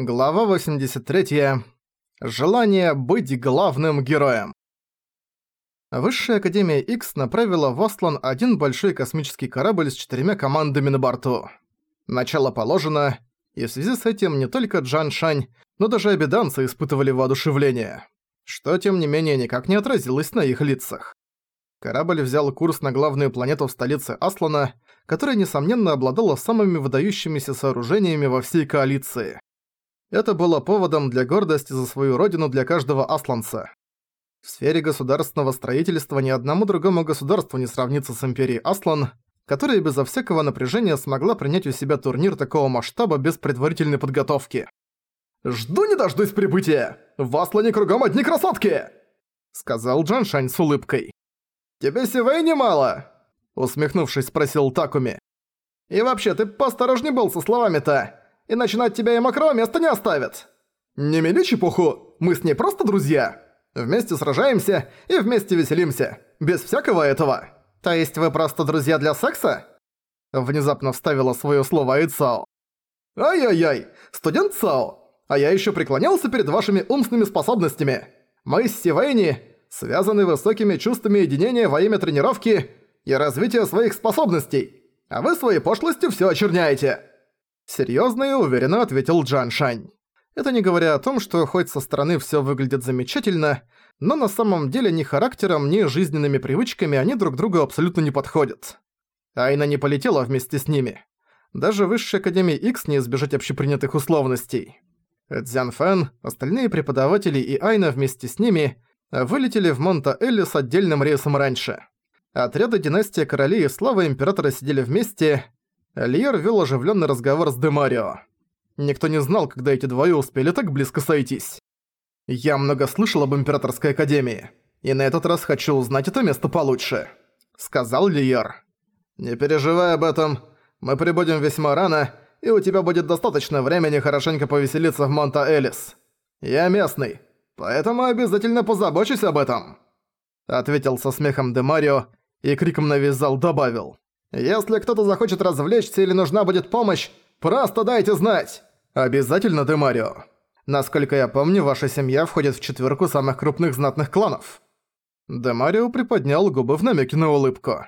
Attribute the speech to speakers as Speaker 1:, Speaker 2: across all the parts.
Speaker 1: Глава 83. Желание быть главным героем. Высшая Академия X направила в Аслан один большой космический корабль с четырьмя командами на борту. Начало положено, и в связи с этим не только Джан Шань, но даже обеданцы испытывали воодушевление, что тем не менее никак не отразилось на их лицах. Корабль взял курс на главную планету в столице Аслана, которая, несомненно, обладала самыми выдающимися сооружениями во всей коалиции. Это было поводом для гордости за свою родину для каждого асланца. В сфере государственного строительства ни одному другому государству не сравнится с Империей Аслан, которая безо всякого напряжения смогла принять у себя турнир такого масштаба без предварительной подготовки. «Жду не дождусь прибытия! В Аслане кругом одни красотки!» Сказал Джан Шань с улыбкой. «Тебе сивей немало?» Усмехнувшись, спросил Такуми. «И вообще, ты поосторожней был со словами-то иначе на тебя и мокрого места не оставят. Не мели чепуху, мы с ней просто друзья. Вместе сражаемся и вместе веселимся, без всякого этого. То есть вы просто друзья для секса? Внезапно вставила свое слово Айцао. Ай-яй-яй, студент Цао, а я еще преклонялся перед вашими умственными способностями. Мы с Сивейни связаны высокими чувствами единения во имя тренировки и развития своих способностей, а вы своей пошлостью все очерняете. Серьёзно и уверенно ответил Джан Шань. Это не говоря о том, что хоть со стороны всё выглядит замечательно, но на самом деле ни характером, ни жизненными привычками они друг другу абсолютно не подходят. Айна не полетела вместе с ними. Даже Высшей Академии X не избежать общепринятых условностей. Цзян Фэн, остальные преподаватели и Айна вместе с ними вылетели в Монта-Элли с отдельным рейсом раньше. Отряды Династия Королей и Слава Императора сидели вместе, Льер вел оживленный разговор с Демарио. Никто не знал, когда эти двое успели так близко сойтись. «Я много слышал об Императорской Академии, и на этот раз хочу узнать это место получше», — сказал Льер. «Не переживай об этом. Мы прибудем весьма рано, и у тебя будет достаточно времени хорошенько повеселиться в Монта-Элис. Я местный, поэтому обязательно позабочусь об этом», — ответил со смехом Демарио и криком на весь зал добавил. Если кто-то захочет развлечься или нужна будет помощь, просто дайте знать. Обязательно, Демарио. Насколько я помню, ваша семья входит в четверку самых крупных знатных кланов. Демарио приподнял губы в намеке на улыбку.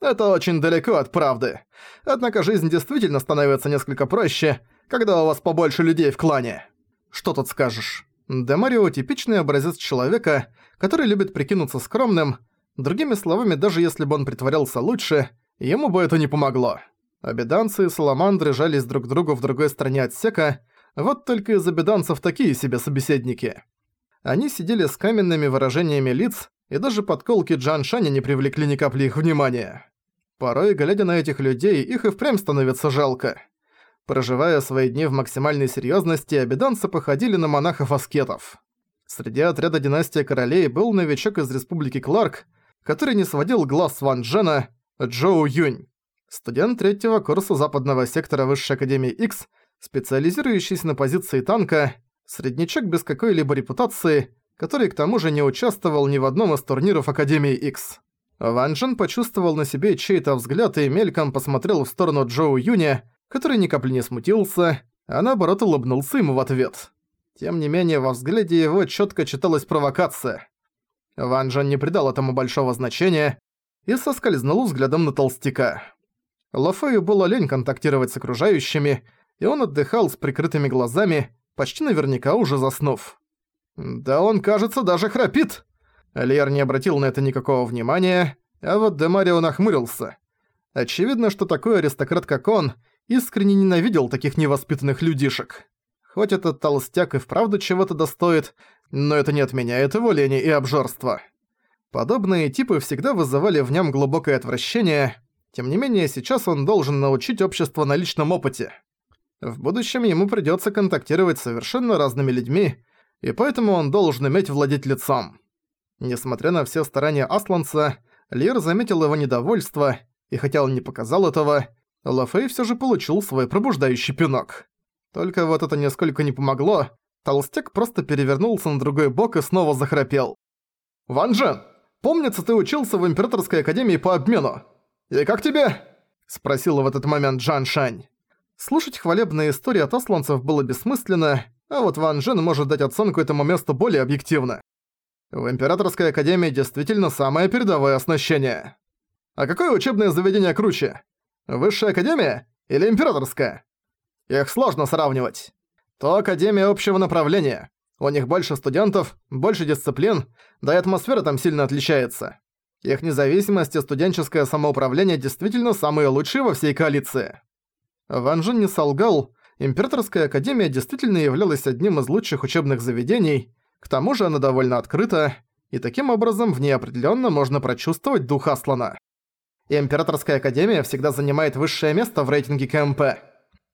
Speaker 1: Это очень далеко от правды. Однако жизнь действительно становится несколько проще, когда у вас побольше людей в клане. Что тут скажешь? Демарио – типичный образец человека, который любит прикинуться скромным. Другими словами, даже если бы он притворялся лучше – Ему бы это не помогло. Обеданцы и саламандры жались друг к другу в другой стороне отсека, вот только из обеданцев такие себе собеседники. Они сидели с каменными выражениями лиц, и даже подколки Джан Шаня не привлекли ни капли их внимания. Порой, глядя на этих людей, их и впрямь становится жалко. Проживая свои дни в максимальной серьезности, обеданцы походили на монахов-аскетов. Среди отряда династии королей был новичок из республики Кларк, который не сводил глаз с Ван Джена, Джоу Юнь. Студент третьего курса западного сектора Высшей Академии X, специализирующийся на позиции танка, среднячок без какой-либо репутации, который к тому же не участвовал ни в одном из турниров Академии X. Ван Джен почувствовал на себе чей-то взгляд и мельком посмотрел в сторону Джоу Юня, который ни капли не смутился, а наоборот улыбнулся ему в ответ. Тем не менее, во взгляде его четко читалась провокация. Ван Джен не придал этому большого значения, и соскользнул взглядом на толстяка. Лафею было лень контактировать с окружающими, и он отдыхал с прикрытыми глазами, почти наверняка уже заснув. «Да он, кажется, даже храпит!» Лер не обратил на это никакого внимания, а вот Демарио нахмурился. Очевидно, что такой аристократ, как он, искренне ненавидел таких невоспитанных людишек. Хоть этот толстяк и вправду чего-то достоит, но это не отменяет его лени и обжорства. Подобные типы всегда вызывали в нем глубокое отвращение, тем не менее сейчас он должен научить общество на личном опыте. В будущем ему придется контактировать с совершенно разными людьми, и поэтому он должен иметь владеть лицом. Несмотря на все старания Асланца, Лир заметил его недовольство, и хотя он не показал этого, Лафей все же получил свой пробуждающий пинок. Только вот это нисколько не помогло, толстяк просто перевернулся на другой бок и снова захрапел. «Ван Джен, Помнится, ты учился в Императорской Академии по обмену. И как тебе?» – спросил в этот момент Джан Шань. Слушать хвалебные истории от асланцев было бессмысленно, а вот Ван Джен может дать оценку этому месту более объективно. В Императорской Академии действительно самое передовое оснащение. А какое учебное заведение круче? Высшая Академия или Императорская? Их сложно сравнивать. То Академия общего направления. У них больше студентов, больше дисциплин, да и атмосфера там сильно отличается. Их независимость и студенческое самоуправление действительно самые лучшие во всей коалиции. Ван Жен не солгал, Императорская Академия действительно являлась одним из лучших учебных заведений, к тому же она довольно открыта, и таким образом в ней определенно можно прочувствовать дух Аслана. Императорская Академия всегда занимает высшее место в рейтинге КМП.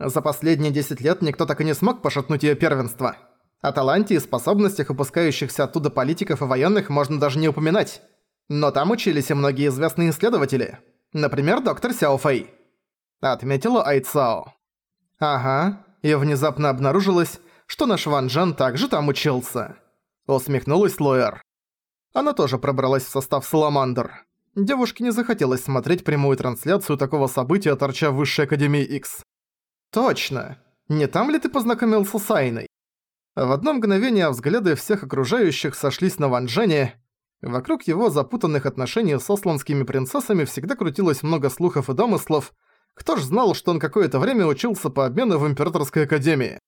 Speaker 1: За последние 10 лет никто так и не смог пошатнуть ее первенство. О таланте и способностях выпускающихся оттуда политиков и военных можно даже не упоминать. Но там учились и многие известные исследователи. Например, доктор Сяо Фэй. Отметила Айцао. Ага, и внезапно обнаружилось, что наш Ван Джен также там учился. Усмехнулась Лоэр. Она тоже пробралась в состав Саламандр. Девушке не захотелось смотреть прямую трансляцию такого события, торча в Высшей Академии X. Точно. Не там ли ты познакомился с Айной? В одно мгновение взгляды всех окружающих сошлись на Ван Джене, Вокруг его запутанных отношений с осланскими принцессами всегда крутилось много слухов и домыслов. Кто ж знал, что он какое-то время учился по обмену в Императорской Академии?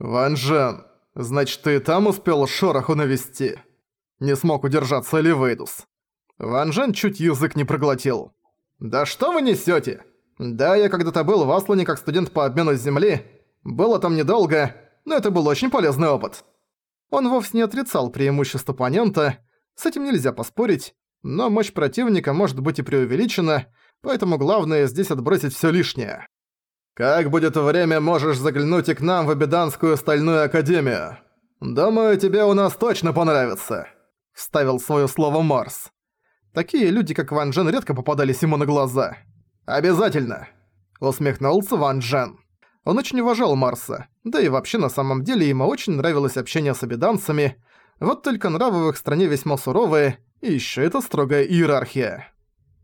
Speaker 1: «Ван Жен, значит, ты там успел шороху навести?» Не смог удержаться Ливейдус. Ван Жен чуть язык не проглотил. «Да что вы несете? Да, я когда-то был в Аслане как студент по обмену с Земли. Было там недолго, но это был очень полезный опыт». Он вовсе не отрицал преимущество оппонента, с этим нельзя поспорить, но мощь противника может быть и преувеличена, поэтому главное здесь отбросить всё лишнее. «Как будет время, можешь заглянуть и к нам в Абиданскую Стальную Академию. Думаю, тебе у нас точно понравится», — вставил своё слово Марс. Такие люди, как Ван Джен, редко попадались ему на глаза. «Обязательно!» — усмехнулся Ван Джен. Он очень уважал Марса, да и вообще на самом деле ему очень нравилось общение с обиданцами, вот только нравы в их стране весьма суровые, и ещё это строгая иерархия.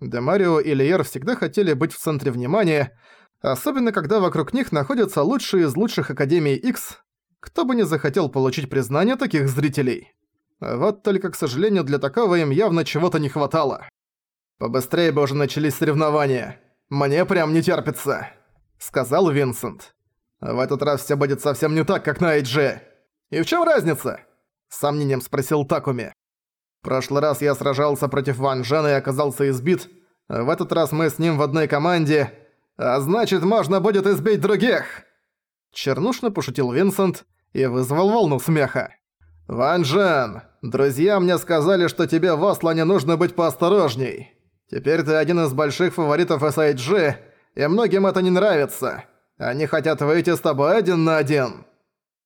Speaker 1: Демарио и Лиер всегда хотели быть в центре внимания, особенно когда вокруг них находятся лучшие из лучших Академий X, кто бы не захотел получить признание таких зрителей. Вот только, к сожалению, для такого им явно чего-то не хватало. «Побыстрее бы уже начались соревнования. Мне прям не терпится», — сказал Винсент. «В этот раз всё будет совсем не так, как на Эйдже. И в чём разница?» – сомнением спросил Такуми. прошлый раз я сражался против Ван Жена и оказался избит. В этот раз мы с ним в одной команде. А значит, можно будет избить других!» Чернушно пошутил Винсент и вызвал волну смеха. «Ван Жен, друзья мне сказали, что тебе в Аслане нужно быть поосторожней. Теперь ты один из больших фаворитов SIG, и многим это не нравится. Они хотят выйти с тобой один на один».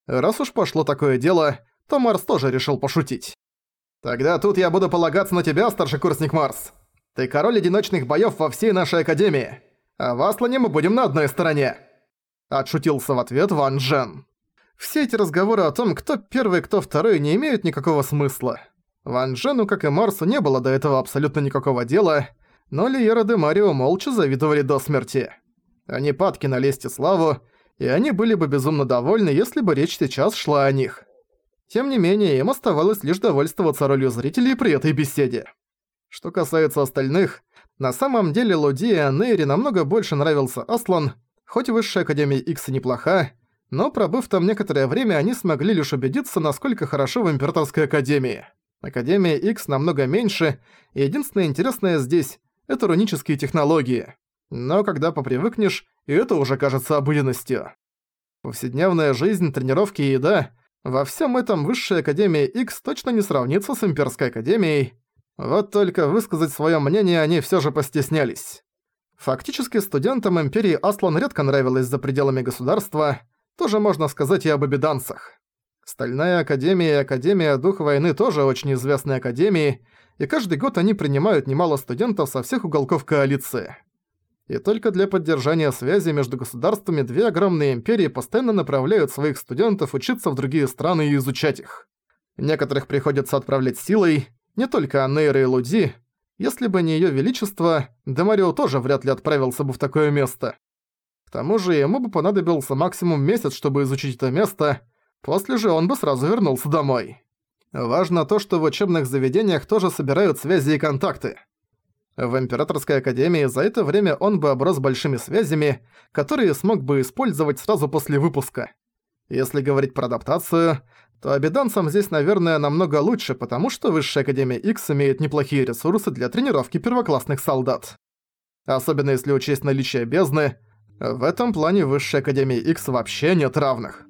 Speaker 1: Раз уж пошло такое дело, то Марс тоже решил пошутить. «Тогда тут я буду полагаться на тебя, старший курсник Марс. Ты король одиночных боёв во всей нашей академии, а в Аслане мы будем на одной стороне». Отшутился в ответ Ван Джен. Все эти разговоры о том, кто первый, кто второй, не имеют никакого смысла. Ван Джену, как и Марсу, не было до этого абсолютно никакого дела, но Лиера де Марио молча завидовали до смерти. Они падки на лесть и славу, и они были бы безумно довольны, если бы речь сейчас шла о них. Тем не менее, им оставалось лишь довольствоваться ролью зрителей при этой беседе. Что касается остальных, на самом деле Луди и Анейри намного больше нравился Аслан, хоть Высшая Академия Икс и неплоха, но пробыв там некоторое время, они смогли лишь убедиться, насколько хорошо в Императорской Академии. Академия X намного меньше, и единственное интересное здесь — это рунические технологии. Но когда попривыкнешь, и это уже кажется обыденностью. Повседневная жизнь, тренировки и еда во всем этом Высшая Академия X точно не сравнится с Имперской Академией. Вот только высказать свое мнение они все же постеснялись. Фактически студентам Империи Аслан редко нравилось за пределами государства, тоже можно сказать и об обиданцах. Стальная Академия и Академия Дух Войны тоже очень известные академии, и каждый год они принимают немало студентов со всех уголков коалиции и только для поддержания связи между государствами две огромные империи постоянно направляют своих студентов учиться в другие страны и изучать их. Некоторых приходится отправлять силой, не только Анейра и Луди. Если бы не Её Величество, Демарио тоже вряд ли отправился бы в такое место. К тому же ему бы понадобился максимум месяц, чтобы изучить это место, после же он бы сразу вернулся домой. Важно то, что в учебных заведениях тоже собирают связи и контакты. В Императорской Академии за это время он бы оброс большими связями, которые смог бы использовать сразу после выпуска. Если говорить про адаптацию, то обиданцам здесь, наверное, намного лучше, потому что Высшая Академия X имеет неплохие ресурсы для тренировки первоклассных солдат. Особенно если учесть наличие бездны, в этом плане Высшей Академии X вообще нет равных.